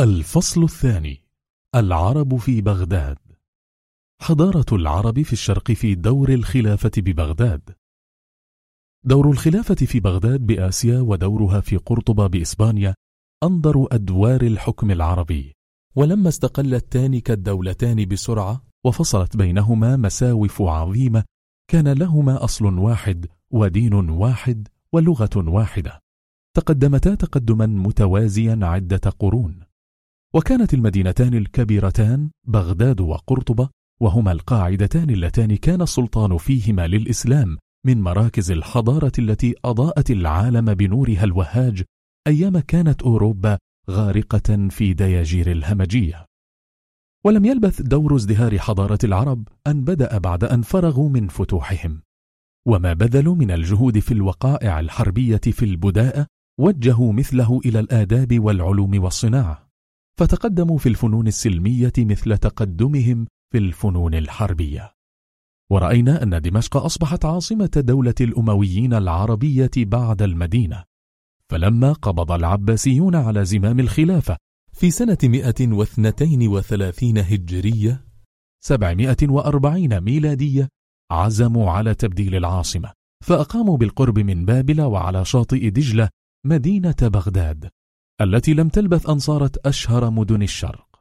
الفصل الثاني العرب في بغداد. حضارة العرب في الشرق في دور الخلافة ببغداد. دور الخلافة في بغداد بآسيا ودورها في قرطبة بإسبانيا أنظر أدوار الحكم العربي. ولما استقلتان كالدولتان بسرعة وفصلت بينهما مساوف عظيمة كان لهما أصل واحد ودين واحد ولغة واحدة. تقدمتا تقدما متوازيا عدة قرون. وكانت المدينتان الكبيرتان بغداد وقرطبة وهما القاعدتان اللتان كان السلطان فيهما للإسلام من مراكز الحضارة التي أضاءت العالم بنورها الوهاج أيام كانت أوروبا غارقة في دياجير الهمجية. ولم يلبث دور ازدهار حضارة العرب أن بدأ بعد أن فرغوا من فتوحهم. وما بذلوا من الجهود في الوقائع الحربية في البداءة وجهوا مثله إلى الآداب والعلوم والصناعة. فتقدموا في الفنون السلمية مثل تقدمهم في الفنون الحربية. ورأينا أن دمشق أصبحت عاصمة دولة الأمويين العربية بعد المدينة. فلما قبض العباسيون على زمام الخلافة في سنة 132 هجرية 740 ميلادية عزموا على تبديل العاصمة فأقاموا بالقرب من بابل وعلى شاطئ دجلة مدينة بغداد. التي لم تلبث أن صارت أشهر مدن الشرق.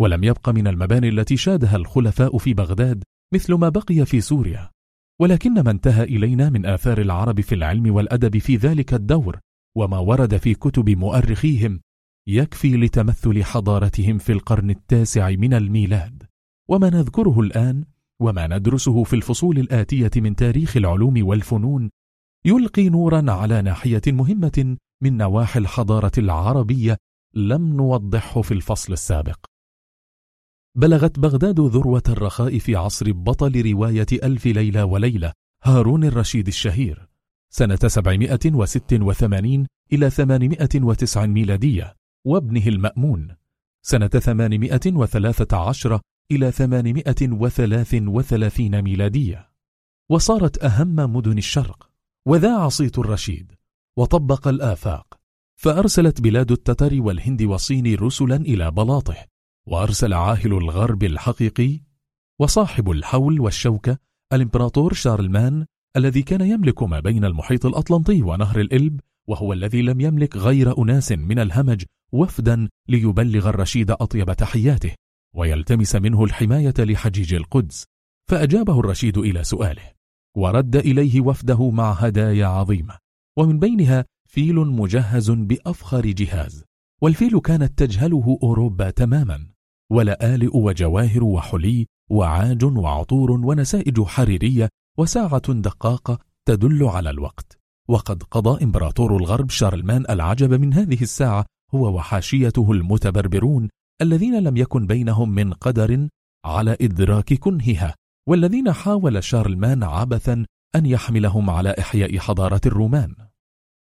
ولم يبق من المباني التي شادها الخلفاء في بغداد مثل ما بقي في سوريا. ولكن ما انتهى إلينا من آثار العرب في العلم والأدب في ذلك الدور وما ورد في كتب مؤرخيهم يكفي لتمثل حضارتهم في القرن التاسع من الميلاد. وما نذكره الآن وما ندرسه في الفصول الآتية من تاريخ العلوم والفنون يلقي نورا على ناحية مهمة من نواحي الحضارة العربية لم نوضحه في الفصل السابق. بلغت بغداد ذروة الرخاء في عصر بطل رواية ألف ليلة وليلة هارون الرشيد الشهير سنة 786 إلى 809 ميلادية وابنه المأمون سنة 813 إلى 833 ميلادية. وصارت أهم مدن الشرق وذاع صيت الرشيد. وطبق الآفاق. فأرسلت بلاد التتر والهند والصين رسلا إلى بلاطه وأرسل عاهل الغرب الحقيقي وصاحب الحول والشوكة الإمبراطور شارلمان الذي كان يملك ما بين المحيط الأطلنطي ونهر الإلب وهو الذي لم يملك غير أناس من الهمج وفدا ليبلغ الرشيد أطيب تحياته ويلتمس منه الحماية لحجيج القدس. فأجابه الرشيد إلى سؤاله ورد إليه وفده مع هدايا عظيمة. ومن بينها فيل مجهز بأفخر جهاز والفيل كانت تجهله أوروبا تماما ولآلئ وجواهر وحلي وعاج وعطور ونسائج حريرية وساعة دقاقة تدل على الوقت. وقد قضى إمبراطور الغرب شارلمان العجب من هذه الساعة هو وحاشيته المتبربرون الذين لم يكن بينهم من قدر على إدراك كنهها والذين حاول شارلمان عبثا أن يحملهم على إحياء حضارة الرومان.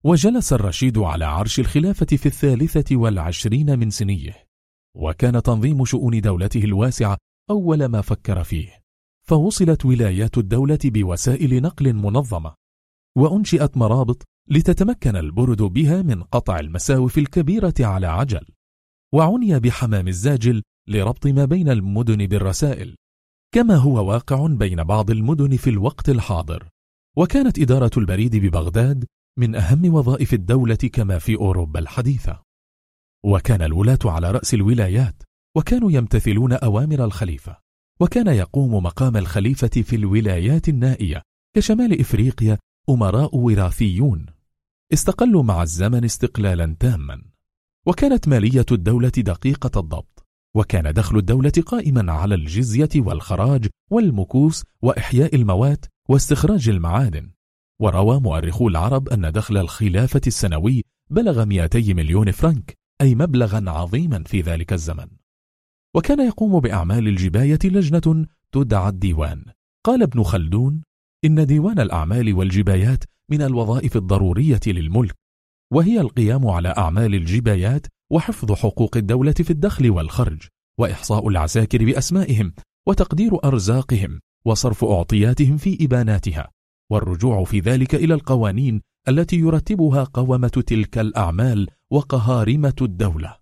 وجلس الرشيد على عرش الخلافة في الثالثة والعشرين من سنيه وكان تنظيم شؤون دولته الواسعة أول ما فكر فيه. فوصلت ولايات الدولة بوسائل نقل منظمة وأنشئت مرابط لتتمكن البرد بها من قطع المساوف الكبيرة على عجل وعني بحمام الزاجل لربط ما بين المدن بالرسائل. كما هو واقع بين بعض المدن في الوقت الحاضر وكانت إدارة البريد ببغداد من أهم وظائف الدولة كما في أوروبا الحديثة. وكان الولاة على رأس الولايات وكانوا يمتثلون أوامر الخليفة وكان يقوم مقام الخليفة في الولايات النائية كشمال إفريقيا أمراء وراثيون. استقلوا مع الزمن استقلالا تاما وكانت مالية الدولة دقيقة الضبط. وكان دخل الدولة قائما على الجزية والخراج والمكوس وإحياء الموات واستخراج المعادن. وروى مؤرخو العرب أن دخل الخلافة السنوي بلغ 200 مليون فرنك أي مبلغا عظيما في ذلك الزمن. وكان يقوم بأعمال الجباية لجنة تدعى الديوان. قال ابن خلدون إن ديوان الأعمال والجبايات من الوظائف الضرورية للملك وهي القيام على أعمال الجبايات وحفظ حقوق الدولة في الدخل والخرج وإحصاء العساكر بأسمائهم وتقدير أرزاقهم وصرف أعطياتهم في إباناتها. والرجوع في ذلك إلى القوانين التي يرتبها قومة تلك الأعمال وقهارمة الدولة.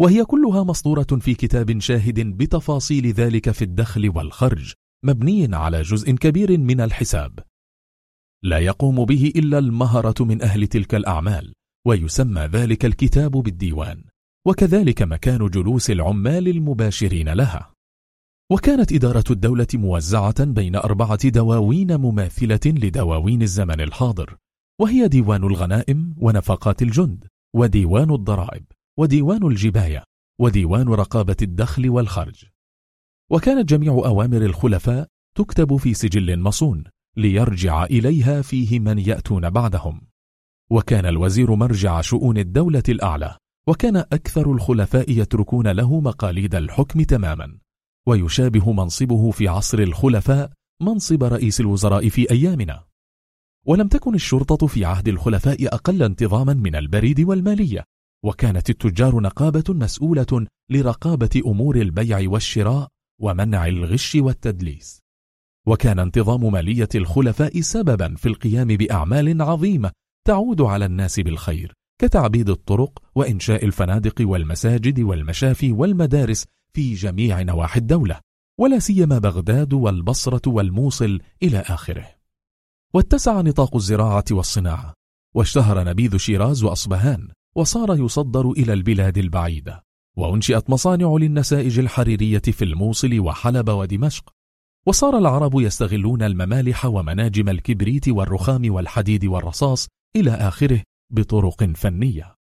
وهي كلها مسطورة في كتاب شاهد بتفاصيل ذلك في الدخل والخرج مبني على جزء كبير من الحساب. لا يقوم به إلا المهرة من أهل تلك الأعمال. ويسمى ذلك الكتاب بالديوان وكذلك مكان جلوس العمال المباشرين لها. وكانت إدارة الدولة موزعة بين أربعة دواوين مماثلة لدواوين الزمن الحاضر وهي ديوان الغنائم ونفقات الجند وديوان الضرائب وديوان الجباية وديوان رقابة الدخل والخرج. وكانت جميع أوامر الخلفاء تكتب في سجل مصون ليرجع إليها فيه من يأتون بعدهم. وكان الوزير مرجع شؤون الدولة الأعلى وكان أكثر الخلفاء يتركون له مقاليد الحكم تماما. ويشابه منصبه في عصر الخلفاء منصب رئيس الوزراء في أيامنا. ولم تكن الشرطة في عهد الخلفاء أقل انتظاما من البريد والمالية وكانت التجار نقابة مسؤولة لرقابة أمور البيع والشراء ومنع الغش والتدليس. وكان انتظام مالية الخلفاء سببا في القيام بأعمال عظيمة تعود على الناس بالخير كتعبيد الطرق وإنشاء الفنادق والمساجد والمشافي والمدارس في جميع نواحي الدولة ولا سيما بغداد والبصرة والموصل إلى آخره. واتسع نطاق الزراعة والصناعة واشتهر نبيذ شيراز وأصبهان وصار يصدر إلى البلاد البعيدة وأنشئت مصانع للنسائج الحريرية في الموصل وحلب ودمشق وصار العرب يستغلون الممالح ومناجم الكبريت والرخام والحديد والرصاص إلى آخره بطرق فنية.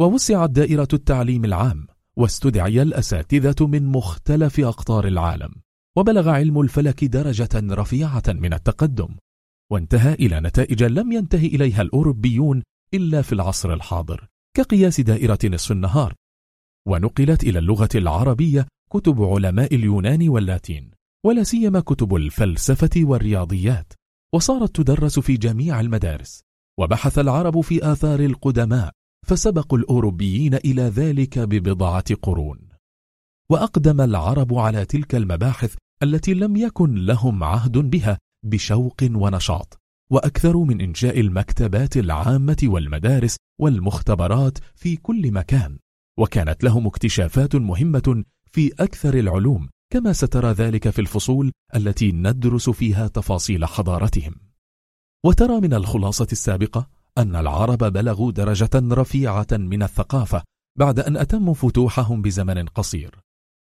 ووسعت دائرة التعليم العام واستدعي الأساتذة من مختلف أقطار العالم وبلغ علم الفلك درجة رفيعة من التقدم وانتهى إلى نتائج لم ينتهي إليها الأوروبيون إلا في العصر الحاضر كقياس دائرة نصف النهار. ونقلت إلى اللغة العربية كتب علماء اليونان واللاتين ولا سيما كتب الفلسفة والرياضيات وصارت تدرس في جميع المدارس. وبحث العرب في آثار القدماء فسبقوا الأوروبيين إلى ذلك ببضعة قرون. وأقدم العرب على تلك المباحث التي لم يكن لهم عهد بها بشوق ونشاط وأكثروا من إنشاء المكتبات العامة والمدارس والمختبرات في كل مكان. وكانت لهم اكتشافات مهمة في أكثر العلوم كما سترى ذلك في الفصول التي ندرس فيها تفاصيل حضارتهم. وترى من الخلاصة السابقة أن العرب بلغوا درجة رفيعة من الثقافة بعد أن أتموا فتوحهم بزمن قصير.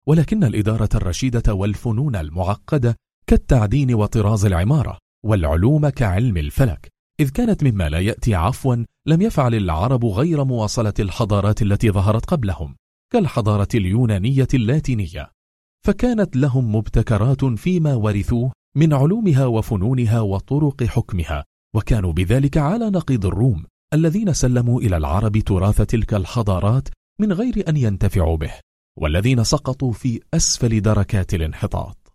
ولكن الإدارة الرشيدة والفنون المعقدة كالتعدين وطراز العمارة والعلوم كعلم الفلك إذ كانت مما لا يأتي عفوا لم يفعل العرب غير مواصلة الحضارات التي ظهرت قبلهم كالحضارة اليونانية اللاتينية. فكانت لهم مبتكرات فيما ورثوه من علومها وفنونها وطرق حكمها وكانوا بذلك على نقيض الروم الذين سلموا إلى العرب تراث تلك الحضارات من غير أن ينتفعوا به والذين سقطوا في أسفل دركات الانحطاط.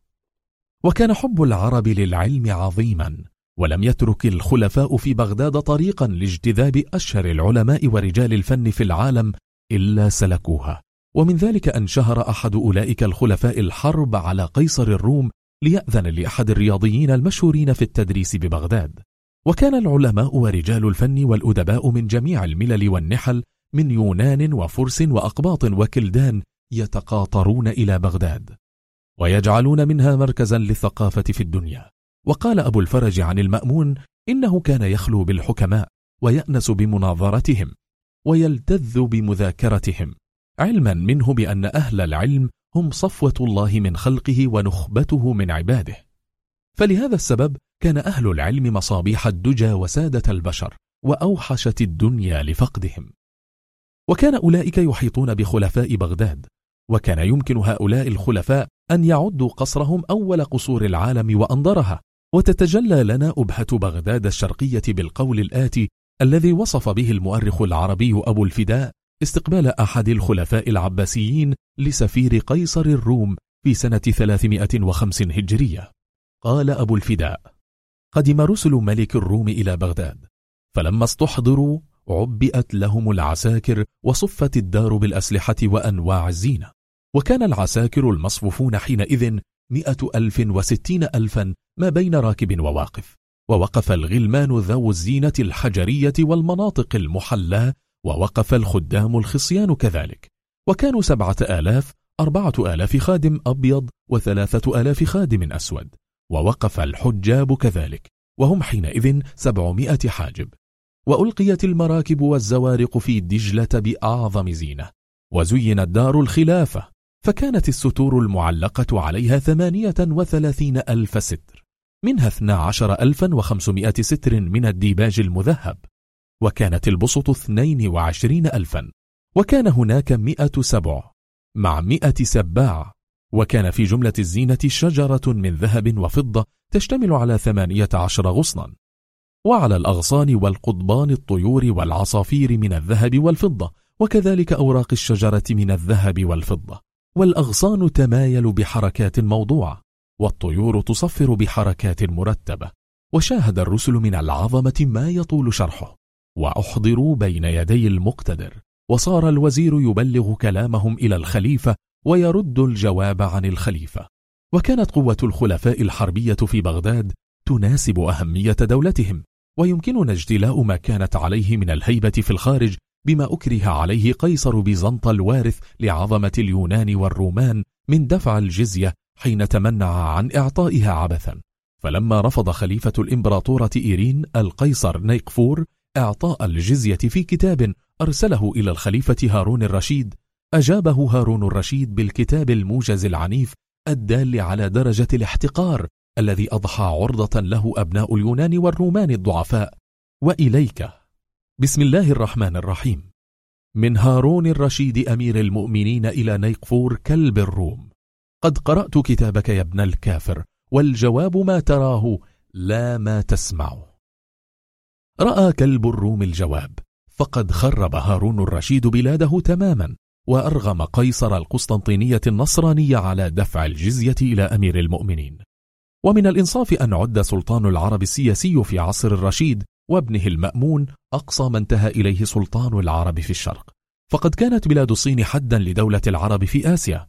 وكان حب العرب للعلم عظيما ولم يترك الخلفاء في بغداد طريقا لاجتذاب أشهر العلماء ورجال الفن في العالم إلا سلكوها. ومن ذلك أن شهر أحد أولئك الخلفاء الحرب على قيصر الروم ليأذن لأحد الرياضيين المشهورين في التدريس ببغداد. وكان العلماء ورجال الفن والأدباء من جميع الملل والنحل من يونان وفرس وأقباط وكلدان يتقاطرون إلى بغداد ويجعلون منها مركزا للثقافة في الدنيا. وقال أبو الفرج عن المأمون إنه كان يخلو بالحكماء ويأنس بمناظرتهم ويلتذ بمذاكرتهم علما منه بأن أهل العلم هم صفوة الله من خلقه ونخبته من عباده. فلهذا السبب كان أهل العلم مصابيح الدجى وسادة البشر وأوحشت الدنيا لفقدهم. وكان أولئك يحيطون بخلفاء بغداد وكان يمكن هؤلاء الخلفاء أن يعدوا قصرهم أول قصور العالم وأنظرها. وتتجلى لنا أبهة بغداد الشرقية بالقول الآتي الذي وصف به المؤرخ العربي أبو الفداء استقبال أحد الخلفاء العباسيين لسفير قيصر الروم في سنة 350 هجرية. قال أبو الفداء قدم رسل ملك الروم إلى بغداد فلما استحضروا عبئت لهم العساكر وصفت الدار بالأسلحة وأنواع الزينة. وكان العساكر المصفوفون حينئذ مئة ألف وستين ألفا ما بين راكب وواقف. ووقف الغلمان ذو الزينة الحجرية والمناطق المحلاة ووقف الخدام الخصيان كذلك. وكانوا سبعة آلاف أربعة آلاف خادم أبيض وثلاثة آلاف خادم أسود ووقف الحجاب كذلك وهم حينئذ سبعمائة حاجب. وألقيت المراكب والزوارق في دجلة بأعظم زينة وزينت دار الخلافة فكانت الستور المعلقة عليها ثمانية وثلاثين ألف ستر منها اثنا عشر ألفا وخمسمائة ستر من الديباج المذهب وكانت البسط اثنين وعشرين ألفا. وكان هناك مئة سبع مع مئة سباع وكان في جملة الزينة شجرة من ذهب وفضة تشتمل على ثمانية عشر غصنا. وعلى الأغصان والقضبان الطيور والعصافير من الذهب والفضة وكذلك أوراق الشجرة من الذهب والفضة. والأغصان تمايل بحركات موضوعة والطيور تصفر بحركات مرتبة. وشاهد الرسل من العظمة ما يطول شرحه. وأحضروا بين يدي المقتدر. وصار الوزير يبلغ كلامهم إلى الخليفة ويرد الجواب عن الخليفة. وكانت قوة الخلفاء الحربية في بغداد تناسب أهمية دولتهم ويمكننا اجتلاء ما كانت عليه من الهيبة في الخارج بما أكره عليه قيصر بيزنط الوارث لعظمة اليونان والرومان من دفع الجزية حين تمنع عن إعطائها عبثا. فلما رفض خليفة الإمبراطورة إيرين القيصر نيقفور إعطاء الجزية في كتاب أرسله إلى الخليفة هارون الرشيد. أجابه هارون الرشيد بالكتاب الموجز العنيف الدال على درجة الاحتقار الذي أضحى عرضة له أبناء اليونان والرومان الضعفاء. وإليك. بسم الله الرحمن الرحيم. من هارون الرشيد أمير المؤمنين إلى نيقفور كلب الروم. قد قرأت كتابك يا ابن الكافر والجواب ما تراه لا ما تسمع رأى كلب الروم الجواب فقد خرب هارون الرشيد بلاده تماما وأرغم قيصر القسطنطينية النصرانية على دفع الجزية إلى أمير المؤمنين. ومن الإنصاف أن عد سلطان العرب السياسي في عصر الرشيد وابنه المأمون أقصى ما انتهى إليه سلطان العرب في الشرق. فقد كانت بلاد الصين حدا لدولة العرب في آسيا.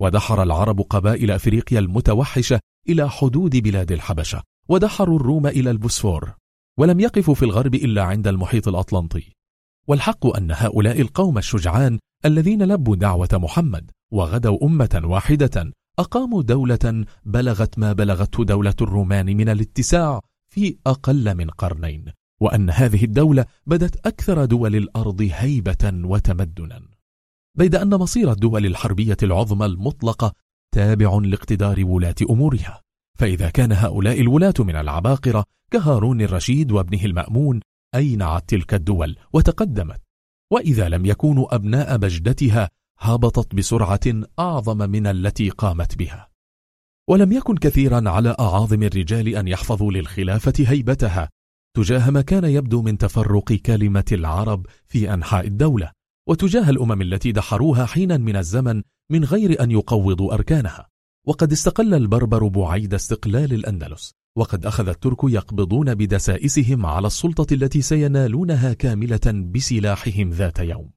ودحر العرب قبائل أفريقيا المتوحشة إلى حدود بلاد الحبشة ودحروا الروم إلى البوسفور. ولم يقفوا في الغرب إلا عند المحيط الأطلنطي. والحق أن هؤلاء القوم الشجعان الذين لبوا دعوة محمد وغدوا أمة واحدة أقاموا دولة بلغت ما بلغته دولة الرومان من الاتساع في أقل من قرنين وأن هذه الدولة بدت أكثر دول الأرض هيبة وتمدنا. بيد أن مصير الدول الحربية العظمى المطلقة تابع لاقتدار ولاة أمورها فإذا كان هؤلاء الولاة من العباقرة كهارون الرشيد وابنه المأمون أينعت تلك الدول وتقدمت؟ وإذا لم يكونوا أبناء بجدتها هبطت بسرعة أعظم من التي قامت بها. ولم يكن كثيرا على أعاظم الرجال أن يحفظوا للخلافة هيبتها تجاه ما كان يبدو من تفرق كلمة العرب في أنحاء الدولة وتجاه الأمم التي دحروها حينا من الزمن من غير أن يقوضوا أركانها. وقد استقل البربر بعيد استقلال الأندلس. وقد أخذ الترك يقبضون بدسائسهم على السلطة التي سينالونها كاملة بسلاحهم ذات يوم.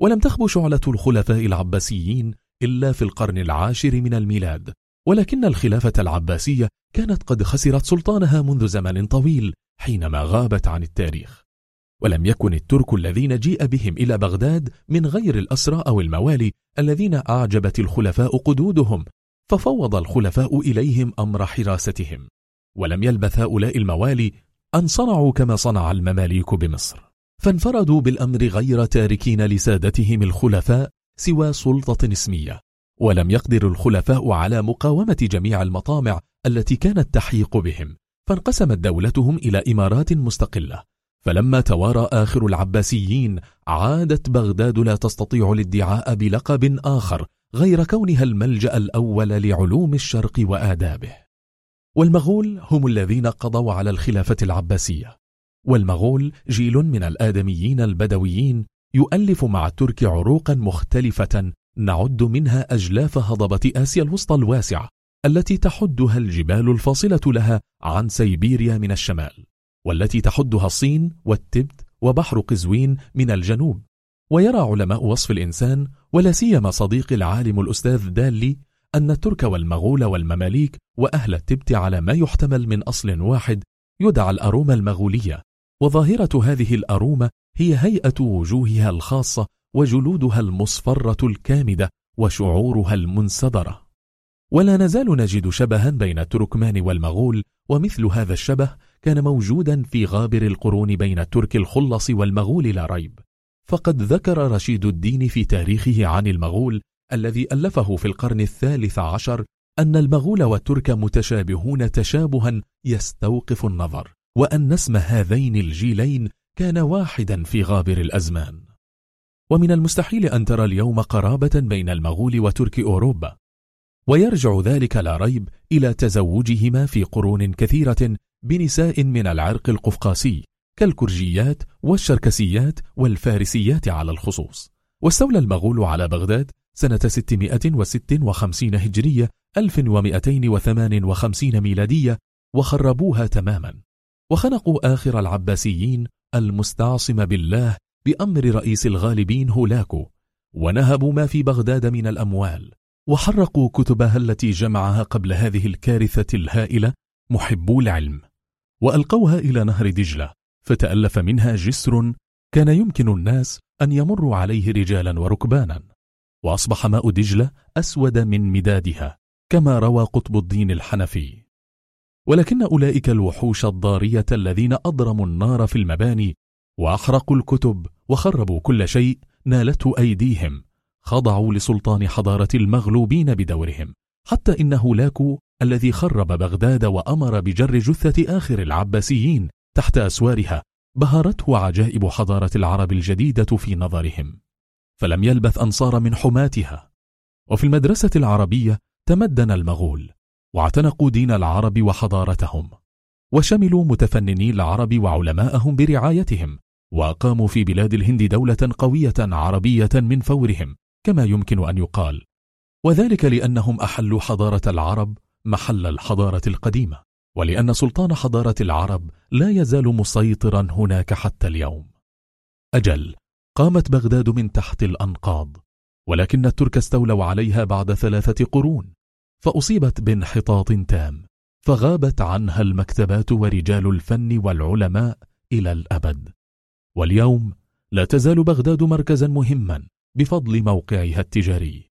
ولم تخب شعلة الخلفاء العباسيين إلا في القرن العاشر من الميلاد ولكن الخلافة العباسية كانت قد خسرت سلطانها منذ زمن طويل حينما غابت عن التاريخ. ولم يكن الترك الذين جيء بهم إلى بغداد من غير الأسرى أو الموالي الذين أعجبت الخلفاء قدودهم ففوض الخلفاء إليهم أمر حراستهم. ولم يلبث هؤلاء الموالي أن صنعوا كما صنع المماليك بمصر. فانفردوا بالأمر غير تاركين لسادتهم الخلفاء سوى سلطة اسمية ولم يقدر الخلفاء على مقاومة جميع المطامع التي كانت تحيق بهم فانقسمت دولتهم إلى إمارات مستقلة. فلما توارى آخر العباسيين عادت بغداد لا تستطيع الادعاء بلقب آخر غير كونها الملجأ الأول لعلوم الشرق وآدابه. والمغول هم الذين قضوا على الخلافة العباسية. والمغول جيل من الآدميين البدويين يؤلف مع الترك عروقا مختلفة نعد منها أجلاف هضبة آسيا الوسطى الواسعة التي تحدها الجبال الفاصلة لها عن سيبيريا من الشمال والتي تحدها الصين والتبت وبحر قزوين من الجنوب. ويرى علماء وصف الإنسان ولا سيما صديق العالم الأستاذ دالي أن الترك والمغول والمماليك وأهل التبت على ما يحتمل من أصل واحد يدعى الأرومة المغولية. وظاهرة هذه الأرومة هي هيئة وجوهها الخاصة وجلودها المصفرة الكامدة وشعورها المنسدرة ولا نزال نجد شبها بين التركمان والمغول ومثل هذا الشبه كان موجودا في غابر القرون بين الترك الخلص والمغول لا ريب. فقد ذكر رشيد الدين في تاريخه عن المغول الذي ألفه في القرن الثالث عشر أن المغول والترك متشابهون تشابها يستوقف النظر وأن اسم هذين الجيلين كان واحدا في غابر الأزمان. ومن المستحيل أن ترى اليوم قرابة بين المغول وترك أوروبا ويرجع ذلك لا ريب إلى تزوجهما في قرون كثيرة بنساء من العرق القفقاسي كالكرجيات والشركسيات والفارسيات على الخصوص. واستولى المغول على بغداد سنة 656 هجرية 1258 ميلادية وخربوها تماما. وخنقوا آخر العباسيين المستعصم بالله بأمر رئيس الغالبين هولاكو ونهبوا ما في بغداد من الأموال وحرقوا كتبها التي جمعها قبل هذه الكارثة الهائلة محبو العلم. وألقوها إلى نهر دجلة فتألف منها جسر كان يمكن الناس أن يمروا عليه رجالا وركبانا. وأصبح ماء دجلة أسود من مدادها كما روى قطب الدين الحنفي. ولكن أولئك الوحوش الضارية الذين أضرموا النار في المباني وأحرقوا الكتب وخربوا كل شيء نالته أيديهم خضعوا لسلطان حضارة المغلوبين بدورهم حتى إن هولاكو الذي خرب بغداد وأمر بجر جثة آخر العباسيين تحت أسوارها بهرته عجائب حضارة العرب الجديدة في نظرهم. فلم يلبث أن صار من حماتها. وفي المدرسة العربية تمدن المغول واعتنقوا دين العرب وحضارتهم وشملوا متفنني العرب وعلماءهم برعايتهم وأقاموا في بلاد الهند دولة قوية عربية من فورهم كما يمكن أن يقال. وذلك لأنهم أحلوا حضارة العرب محل الحضارة القديمة ولأن سلطان حضارة العرب لا يزال مسيطرا هناك حتى اليوم. أجل قامت بغداد من تحت الأنقاض ولكن الترك استولوا عليها بعد ثلاثة قرون فأصيبت بانحطاط تام فغابت عنها المكتبات ورجال الفن والعلماء إلى الأبد. واليوم لا تزال بغداد مركزا مهما بفضل موقعها التجاري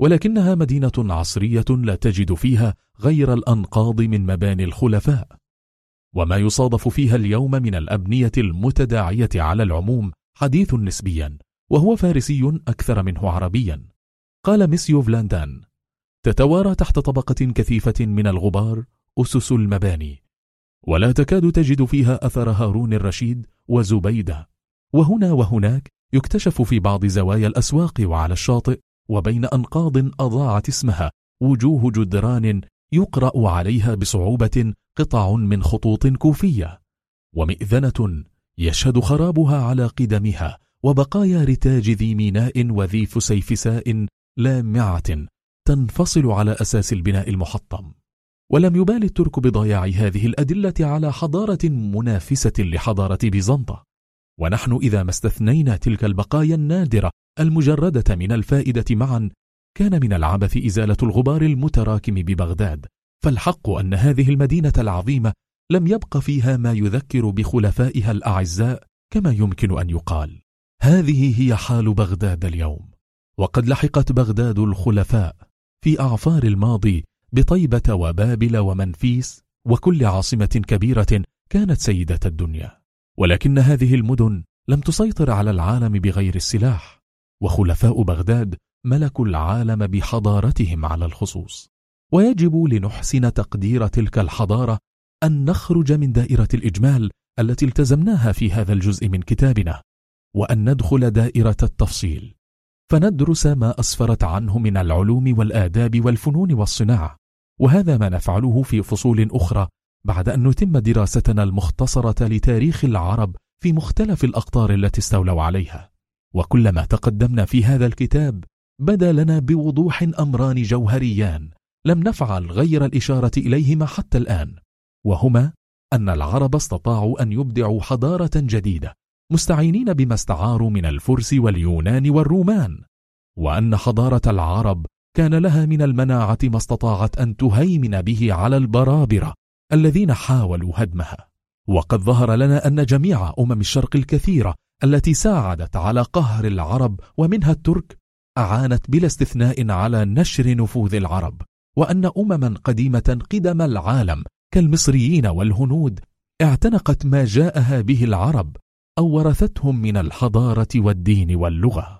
ولكنها مدينة عصرية لا تجد فيها غير الأنقاض من مباني الخلفاء. وما يصادف فيها اليوم من الأبنية المتداعية على العموم حديث نسبيا وهو فارسي أكثر منه عربيا. قال ميسيو فلاندان تتوارى تحت طبقة كثيفة من الغبار أسس المباني ولا تكاد تجد فيها أثر هارون الرشيد وزبيدة. وهنا وهناك يكتشف في بعض زوايا الأسواق وعلى الشاطئ وبين أنقاض أضاعت اسمها وجوه جدران يقرأ عليها بصعوبة قطع من خطوط كوفية ومئذنة يشهد خرابها على قدمها وبقايا رتاج ذي ميناء وذي فسيفساء لامعة تنفصل على أساس البناء المحطم. ولم يبال الترك بضياع هذه الأدلة على حضارة منافسة لحضارة بيزنطة. ونحن إذا ما استثنينا تلك البقايا النادرة المجردة من الفائدة معا كان من العبث إزالة الغبار المتراكم ببغداد. فالحق أن هذه المدينة العظيمة لم يبق فيها ما يذكر بخلفائها الأعزاء كما يمكن أن يقال. هذه هي حال بغداد اليوم. وقد لحقت بغداد الخلفاء في أعفار الماضي بطيبة وبابل ومنفيس وكل عاصمة كبيرة كانت سيدة الدنيا. ولكن هذه المدن لم تسيطر على العالم بغير السلاح وخلفاء بغداد ملكوا العالم بحضارتهم على الخصوص. ويجب لنحسن تقدير تلك الحضارة أن نخرج من دائرة الإجمال التي التزمناها في هذا الجزء من كتابنا وأن ندخل دائرة التفصيل. فندرس ما أسفرت عنه من العلوم والآداب والفنون والصناعة وهذا ما نفعله في فصول أخرى بعد أن نتم دراستنا المختصرة لتاريخ العرب في مختلف الأقطار التي استولوا عليها. وكلما تقدمنا في هذا الكتاب بدا لنا بوضوح أمران جوهريان لم نفعل غير الإشارة إليهما حتى الآن. وهما أن العرب استطاعوا أن يبدعوا حضارة جديدة مستعينين بما استعاروا من الفرس واليونان والرومان وأن حضارة العرب كان لها من المناعة ما استطاعت أن تهيمن به على البرابرة الذين حاولوا هدمها. وقد ظهر لنا أن جميع أمم الشرق الكثيرة التي ساعدت على قهر العرب ومنها الترك أعانت بلا استثناء على نشر نفوذ العرب وأن أمما قديمة قدم العالم كالمصريين والهنود اعتنقت ما جاءها به العرب أو ورثتهم من الحضارة والدين واللغة.